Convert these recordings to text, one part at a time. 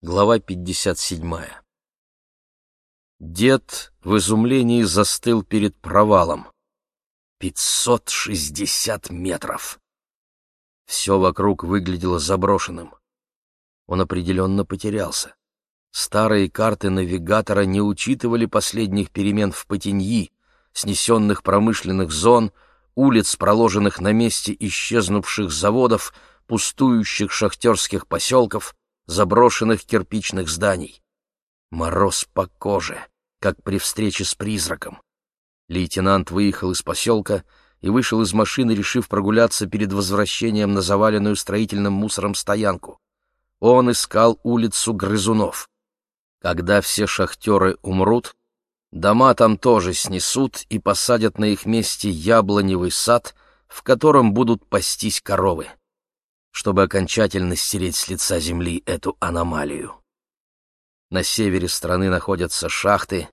Глава 57. Дед в изумлении застыл перед провалом. Пятьсот шестьдесят метров! Все вокруг выглядело заброшенным. Он определенно потерялся. Старые карты навигатора не учитывали последних перемен в Потеньи, снесенных промышленных зон, улиц, проложенных на месте исчезнувших заводов, пустующих шахтерских поселков, заброшенных кирпичных зданий. Мороз по коже, как при встрече с призраком. Лейтенант выехал из поселка и вышел из машины, решив прогуляться перед возвращением на заваленную строительным мусором стоянку. Он искал улицу Грызунов. Когда все шахтеры умрут, дома там тоже снесут и посадят на их месте яблоневый сад, в котором будут пастись коровы чтобы окончательно стереть с лица земли эту аномалию. На севере страны находятся шахты,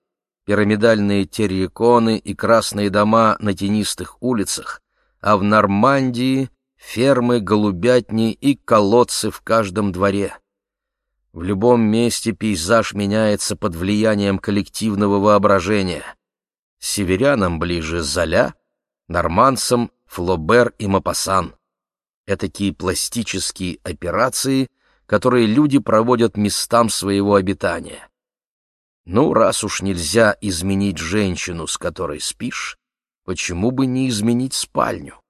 пирамидальные терриконы и красные дома на тенистых улицах, а в Нормандии — фермы, голубятни и колодцы в каждом дворе. В любом месте пейзаж меняется под влиянием коллективного воображения. Северянам ближе Золя, норманцам — Флобер и Мапасан этакие пластические операции, которые люди проводят местам своего обитания. Ну, раз уж нельзя изменить женщину, с которой спишь, почему бы не изменить спальню?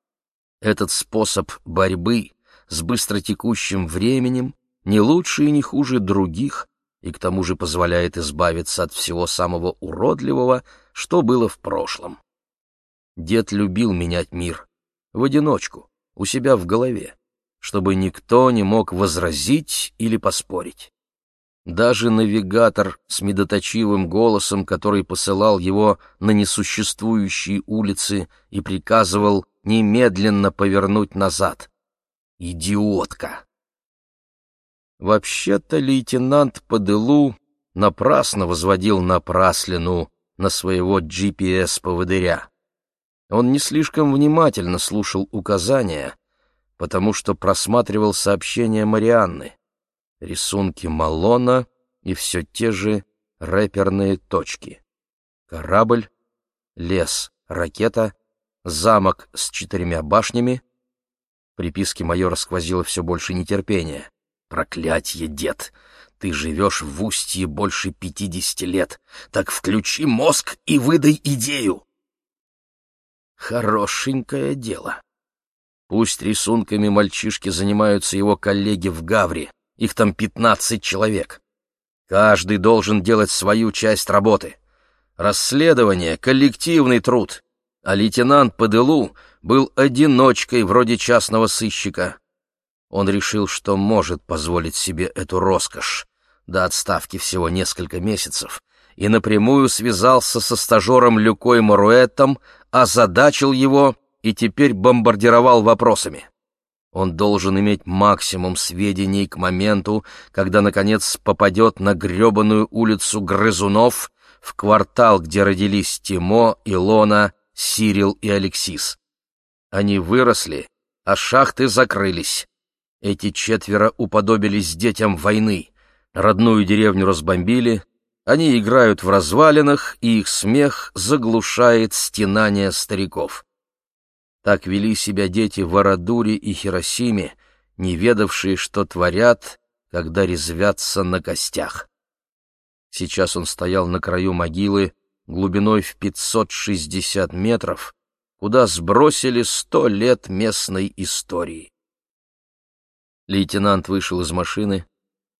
Этот способ борьбы с быстротекущим временем не лучше и не хуже других, и к тому же позволяет избавиться от всего самого уродливого, что было в прошлом. Дед любил менять мир в одиночку, у себя в голове, чтобы никто не мог возразить или поспорить. Даже навигатор с медоточивым голосом, который посылал его на несуществующие улицы и приказывал немедленно повернуть назад. Идиотка! Вообще-то лейтенант Падылу напрасно возводил напраслину на своего GPS-поводыря. Он не слишком внимательно слушал указания, потому что просматривал сообщения Марианны, рисунки Малона и все те же рэперные точки. Корабль, лес, ракета, замок с четырьмя башнями. Приписки майора сквозило все больше нетерпения. «Проклятье, дед! Ты живешь в устье больше пятидесяти лет. Так включи мозг и выдай идею!» Хорошенькое дело. Пусть рисунками мальчишки занимаются его коллеги в Гавре, их там пятнадцать человек. Каждый должен делать свою часть работы. Расследование — коллективный труд, а лейтенант Падылу был одиночкой вроде частного сыщика. Он решил, что может позволить себе эту роскошь. До отставки всего несколько месяцев, и напрямую связался со стажером Люкой Моруэтом, озадачил его и теперь бомбардировал вопросами. Он должен иметь максимум сведений к моменту, когда, наконец, попадет на гребаную улицу Грызунов, в квартал, где родились Тимо, Илона, Сирил и Алексис. Они выросли, а шахты закрылись. Эти четверо уподобились детям войны. Родную деревню разбомбили, они играют в развалинах, и их смех заглушает стенания стариков. Так вели себя дети в Арадуре и Хиросиме, не ведавшие, что творят, когда резвятся на костях. Сейчас он стоял на краю могилы глубиной в 560 метров, куда сбросили сто лет местной истории. Лейтенант вышел из машины,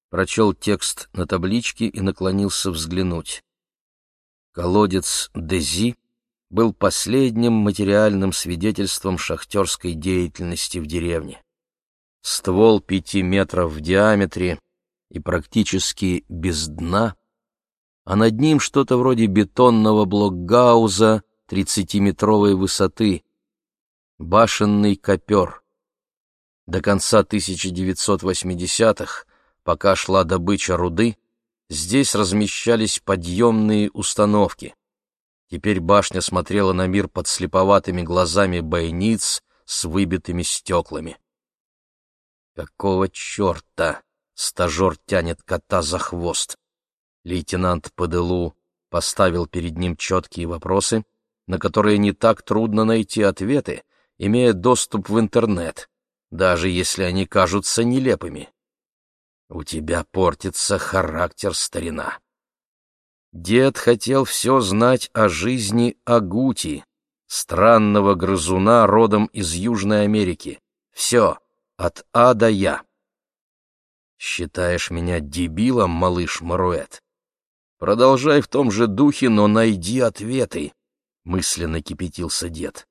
прочел текст на табличке и наклонился взглянуть. Колодец Дези был последним материальным свидетельством шахтерской деятельности в деревне. Ствол пяти метров в диаметре и практически без дна, а над ним что-то вроде бетонного блокгауза тридцатиметровой высоты, башенный копер. До конца 1980-х Пока шла добыча руды, здесь размещались подъемные установки. Теперь башня смотрела на мир под слеповатыми глазами бойниц с выбитыми стеклами. «Какого черта?» Стажер тянет кота за хвост. Лейтенант ПДЛУ поставил перед ним четкие вопросы, на которые не так трудно найти ответы, имея доступ в интернет, даже если они кажутся нелепыми. У тебя портится характер, старина. Дед хотел все знать о жизни Агути, странного грызуна родом из Южной Америки. Все, от А до Я. Считаешь меня дебилом, малыш Маруэт? Продолжай в том же духе, но найди ответы, — мысленно кипятился дед.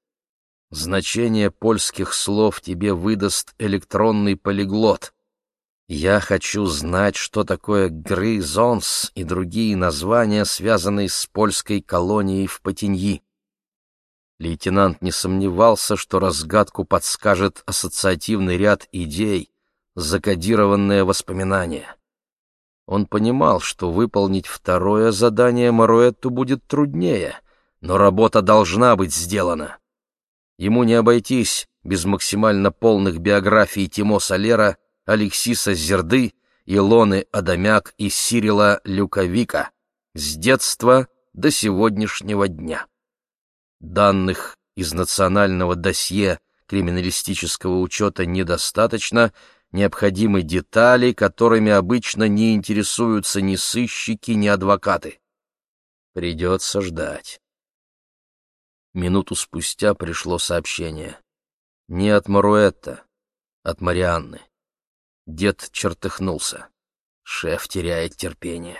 Значение польских слов тебе выдаст электронный полиглот. Я хочу знать, что такое грызонс и другие названия, связанные с польской колонией в Потиньи. Лейтенант не сомневался, что разгадку подскажет ассоциативный ряд идей, закодированное воспоминание. Он понимал, что выполнить второе задание Маруэтту будет труднее, но работа должна быть сделана. Ему не обойтись без максимально полных биографий Тимо Солера, Алексиса Зерды, Илоны Адамяк и Сирила Люковика с детства до сегодняшнего дня. Данных из национального досье криминалистического учета недостаточно, необходимы детали, которыми обычно не интересуются ни сыщики, ни адвокаты. Придется ждать. Минуту спустя пришло сообщение. Не от Маруэтта, от Марианны. Дед чертыхнулся. Шеф теряет терпение.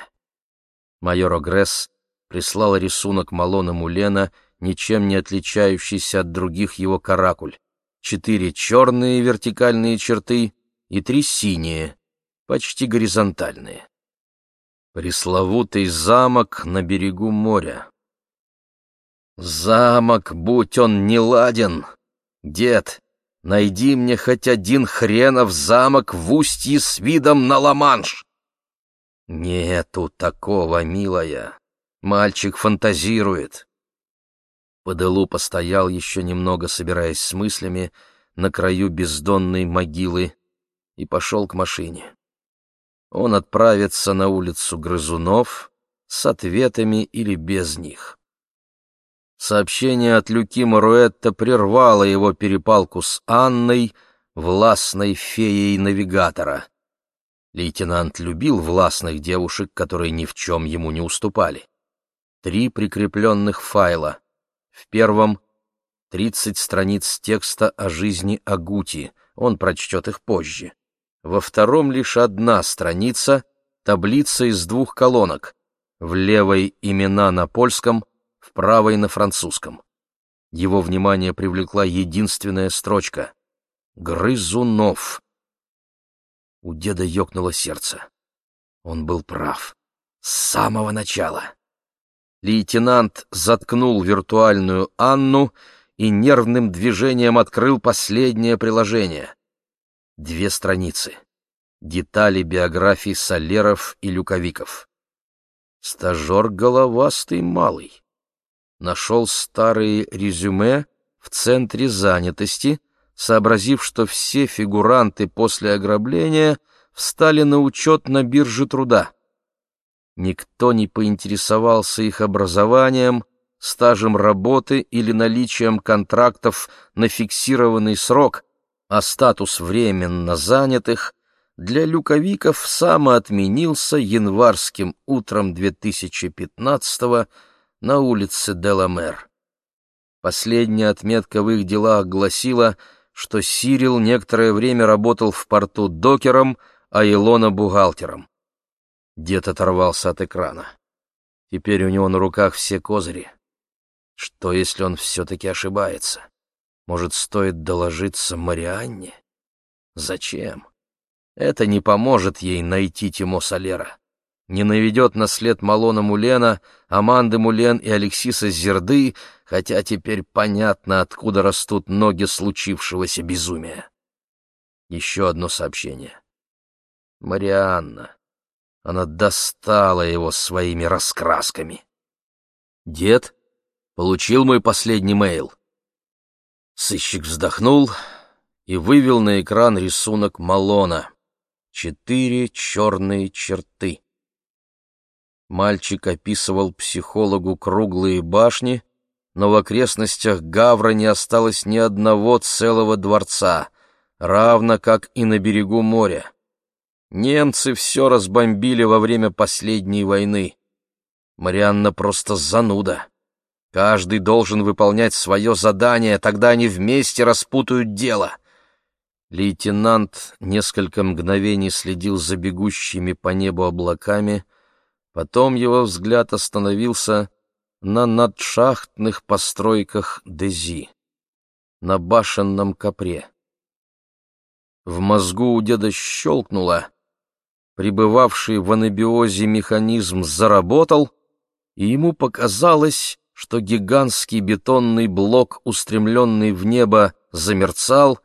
Майор Огресс прислал рисунок Малона Мулена, ничем не отличающийся от других его каракуль. Четыре черные вертикальные черты и три синие, почти горизонтальные. Пресловутый замок на берегу моря. Замок, будь он не ладен. Дед, найди мне хоть один хренов замок в устье с видом на Ла-Манш. Нету такого, милая. Мальчик фантазирует. Поделу постоял еще немного, собираясь с мыслями, на краю бездонной могилы, и пошел к машине. Он отправится на улицу Грызунов с ответами или без них. Сообщение от Люки Маруэтта прервало его перепалку с Анной, властной феей навигатора. Лейтенант любил властных девушек, которые ни в чем ему не уступали. Три прикрепленных файла. В первом — тридцать страниц текста о жизни Агути, он прочтет их позже. Во втором лишь одна страница, таблица из двух колонок. В левой имена на польском, в правой на французском. Его внимание привлекла единственная строчка — «Грызунов». У деда ёкнуло сердце. Он был прав. С самого начала. Лейтенант заткнул виртуальную Анну и нервным движением открыл последнее приложение. Две страницы. Детали биографий Солеров и Люковиков. Стажер головастый малый. Нашел старые резюме в центре занятости, сообразив, что все фигуранты после ограбления встали на учет на бирже труда. Никто не поинтересовался их образованием, стажем работы или наличием контрактов на фиксированный срок, а статус временно занятых для люковиков самоотменился январским утром 2015 на улице Деламер. Последняя отметка в их делах гласила, что Сирил некоторое время работал в порту докером, а Илона — бухгалтером. Дед оторвался от экрана. Теперь у него на руках все козыри. Что, если он все-таки ошибается? Может, стоит доложиться Марианне? Зачем? Это не поможет ей найти Тимо Солера. Не наведет на след Малона Мулена, Аманды Мулен и Алексиса Зерды, хотя теперь понятно, откуда растут ноги случившегося безумия. Еще одно сообщение. Марианна. Она достала его своими раскрасками. «Дед, получил мой последний мейл?» Сыщик вздохнул и вывел на экран рисунок Малона. четыре черные черты. Мальчик описывал психологу круглые башни, но в окрестностях Гавра не осталось ни одного целого дворца, равно как и на берегу моря. Немцы все разбомбили во время последней войны. Марианна просто зануда. Каждый должен выполнять свое задание, тогда они вместе распутают дело. Лейтенант несколько мгновений следил за бегущими по небу облаками, потом его взгляд остановился на надшахтных постройках Дези, на башенном копре. В мозгу у деда щелкнуло, пребывавший в анабиозе механизм заработал, и ему показалось, что гигантский бетонный блок, устремленный в небо, замерцал,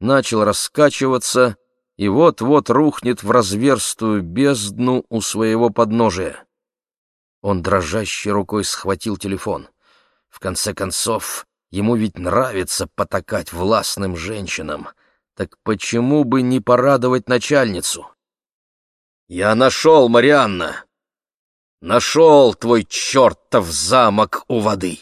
начал раскачиваться и вот-вот рухнет в разверстую бездну у своего подножия. Он дрожащей рукой схватил телефон. В конце концов, ему ведь нравится потакать властным женщинам. Так почему бы не порадовать начальницу? «Я нашел, Марианна!» Нашел твой чертов замок у воды.